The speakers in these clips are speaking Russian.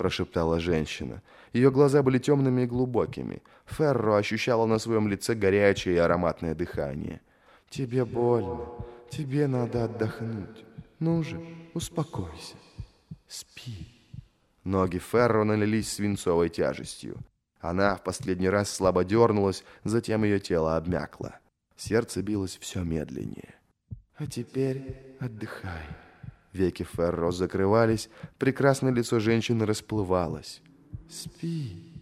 прошептала женщина. Ее глаза были темными и глубокими. Ферро ощущала на своем лице горячее и ароматное дыхание. «Тебе больно. Тебе надо отдохнуть. Ну же, успокойся. Спи». Ноги Ферро налились свинцовой тяжестью. Она в последний раз слабо дернулась, затем ее тело обмякло. Сердце билось все медленнее. «А теперь отдыхай». Веки Ферро закрывались, прекрасное лицо женщины расплывалось. «Спи».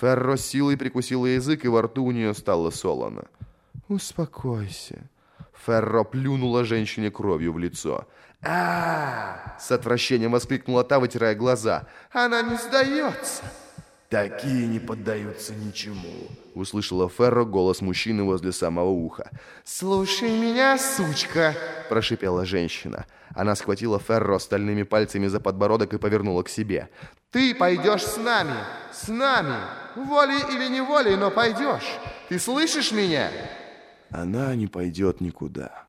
Ферро силой прикусила язык, и во рту у нее стало солоно. «Успокойся». Ферро плюнула женщине кровью в лицо. а, С отвращением воскликнула та, вытирая глаза. «Она не сдается!» «Такие не поддаются ничему», — услышала Ферро голос мужчины возле самого уха. «Слушай меня, сучка!» — прошипела женщина. Она схватила Ферро стальными пальцами за подбородок и повернула к себе. «Ты пойдешь с нами! С нами! Волей или неволей, но пойдешь! Ты слышишь меня?» «Она не пойдет никуда».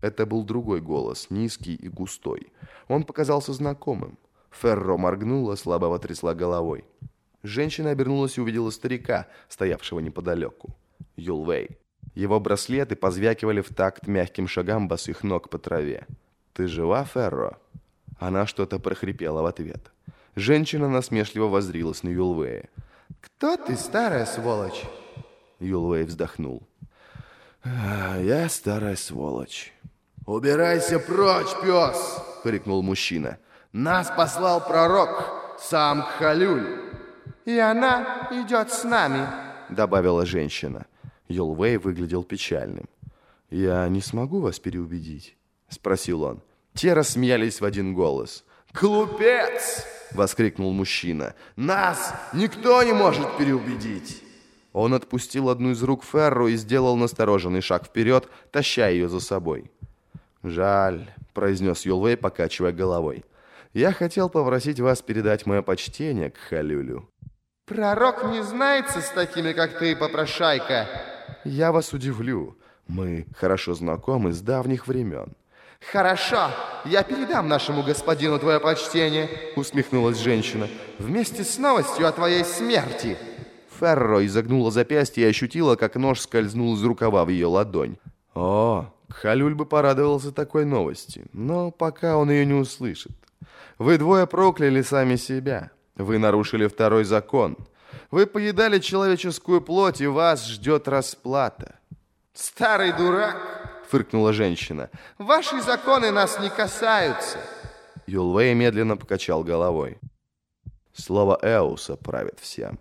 Это был другой голос, низкий и густой. Он показался знакомым. Ферро моргнула, слабо потрясла головой. Женщина обернулась и увидела старика, стоявшего неподалеку. Юлвей. Его браслеты позвякивали в такт мягким шагам босых ног по траве. «Ты жива, Ферро?» Она что-то прохрипела в ответ. Женщина насмешливо воззрилась на Юлвея. «Кто ты, старая сволочь?» Юлвей вздохнул. «А, «Я старая сволочь». «Убирайся прочь, пес!» — крикнул мужчина. «Нас послал пророк, сам Халюль!» «И она идет с нами», — добавила женщина. Юлвей выглядел печальным. «Я не смогу вас переубедить?» — спросил он. Те рассмеялись в один голос. «Глупец!» — воскликнул мужчина. «Нас никто не может переубедить!» Он отпустил одну из рук Ферру и сделал настороженный шаг вперед, таща ее за собой. «Жаль», — произнес Юлвей, покачивая головой. «Я хотел попросить вас передать мое почтение к Халюлю». Пророк не знается с такими, как ты, попрошайка. Я вас удивлю. Мы хорошо знакомы с давних времен. Хорошо, я передам нашему господину твое почтение, усмехнулась женщина, вместе с новостью о твоей смерти. Ферро изогнула запястье и ощутила, как нож скользнул из рукава в ее ладонь. О, Халюль бы порадовался такой новости, но пока он ее не услышит. Вы двое прокляли сами себя. Вы нарушили второй закон. Вы поедали человеческую плоть, и вас ждет расплата. Старый дурак, фыркнула женщина. Ваши законы нас не касаются. Юлвей медленно покачал головой. Слово Эуса правит всем.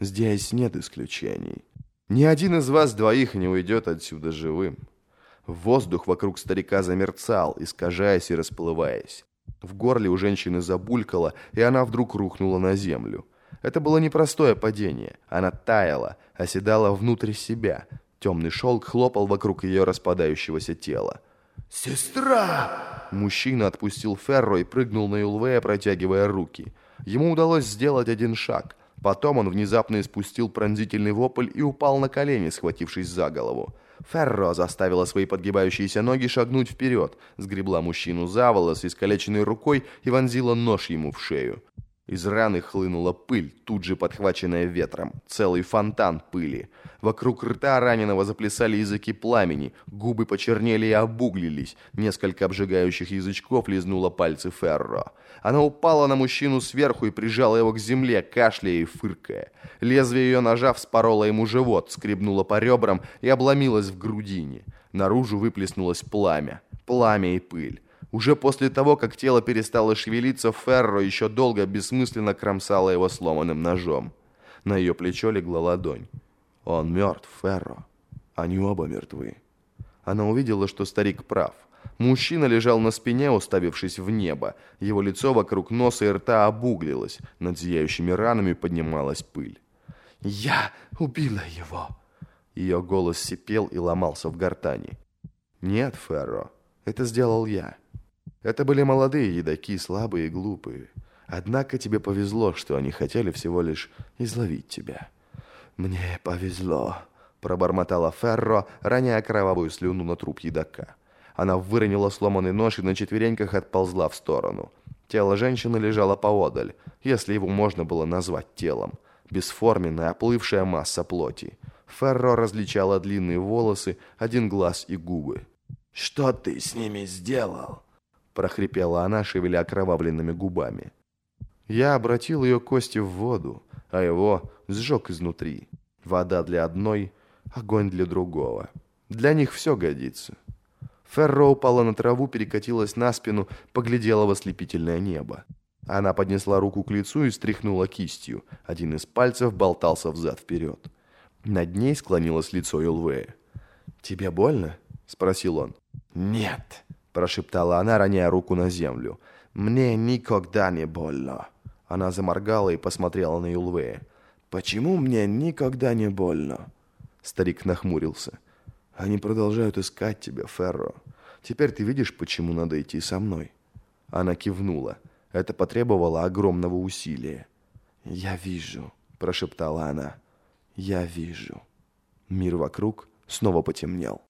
Здесь нет исключений. Ни один из вас двоих не уйдет отсюда живым. Воздух вокруг старика замерцал, искажаясь и расплываясь. В горле у женщины забулькало, и она вдруг рухнула на землю. Это было непростое падение. Она таяла, оседала внутрь себя. Темный шелк хлопал вокруг ее распадающегося тела. «Сестра!» Мужчина отпустил Ферро и прыгнул на Юлвея, протягивая руки. Ему удалось сделать один шаг. Потом он внезапно испустил пронзительный вопль и упал на колени, схватившись за голову. Ферро заставила свои подгибающиеся ноги шагнуть вперед, сгребла мужчину за волос искалеченной рукой и вонзила нож ему в шею. Из раны хлынула пыль, тут же подхваченная ветром. Целый фонтан пыли. Вокруг рта раненого заплясали языки пламени, губы почернели и обуглились. Несколько обжигающих язычков лизнуло пальцы Ферро. Она упала на мужчину сверху и прижала его к земле, кашляя и фыркая. Лезвие ее ножа вспороло ему живот, скребнуло по ребрам и обломилось в грудине. Наружу выплеснулось пламя. Пламя и пыль. Уже после того, как тело перестало шевелиться, Ферро еще долго бессмысленно кромсала его сломанным ножом. На ее плечо легла ладонь. «Он мертв, Ферро. Они оба мертвы». Она увидела, что старик прав. Мужчина лежал на спине, уставившись в небо. Его лицо вокруг носа и рта обуглилось. Над зияющими ранами поднималась пыль. «Я убила его!» Ее голос сипел и ломался в гортани. «Нет, Ферро, это сделал я». Это были молодые едоки, слабые и глупые. Однако тебе повезло, что они хотели всего лишь изловить тебя. Мне повезло, пробормотала Ферро, роняя кровавую слюну на труп едока. Она выронила сломанный нож и на четвереньках отползла в сторону. Тело женщины лежало поодаль, если его можно было назвать телом. Бесформенная, оплывшая масса плоти. Ферро различала длинные волосы, один глаз и губы. «Что ты с ними сделал?» Прохрипела она, шевеля окровавленными губами. Я обратил ее кости в воду, а его сжег изнутри. Вода для одной, огонь для другого. Для них все годится. Ферро упала на траву, перекатилась на спину, поглядела в ослепительное небо. Она поднесла руку к лицу и стряхнула кистью. Один из пальцев болтался взад-вперед. Над ней склонилось лицо Юлвея. «Тебе больно?» — спросил он. «Нет», — прошептала она, роняя руку на землю. «Мне никогда не больно». Она заморгала и посмотрела на Юлвея. «Почему мне никогда не больно?» Старик нахмурился. «Они продолжают искать тебя, Ферро. Теперь ты видишь, почему надо идти со мной?» Она кивнула. Это потребовало огромного усилия. «Я вижу», — прошептала она. «Я вижу». Мир вокруг снова потемнел.